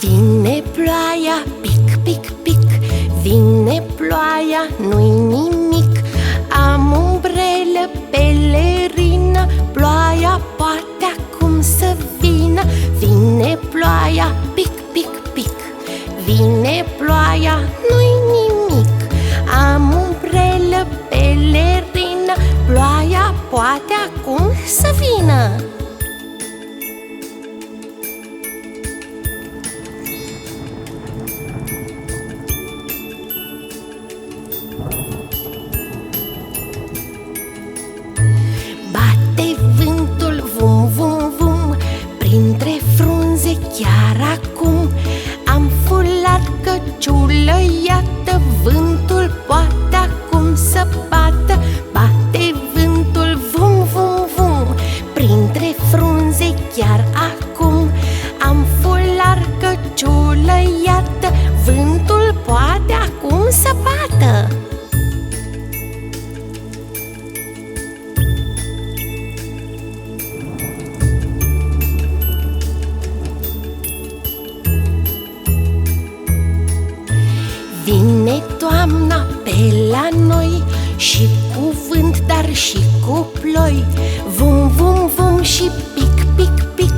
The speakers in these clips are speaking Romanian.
Vine ploaia, pic, pic, pic. Vine ploaia, nu-i nimic. Am umbrelă, pelerină Ploaia poate acum să vină. Vine ploaia, pic, pic, pic. Vine ploaia, Printre frunze chiar acum. Am fulat căciulă, iată Vântul poate acum să bată. Bate vântul vum, vum, vum Printre frunze chiar acum. Am fular căciulă, iată Vântul poate acum să bată Vine toamna pe la noi Și cu vânt, dar și cu ploi. Vum, vum, vum și pic, pic, pic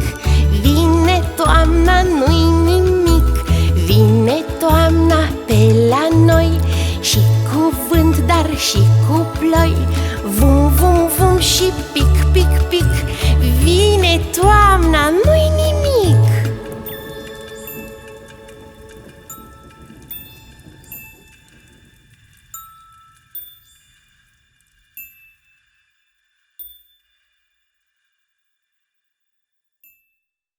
Vine toamna, nu-i nimic. Vine toamna pe la noi Și cu vânt, dar și cu ploi. Vum,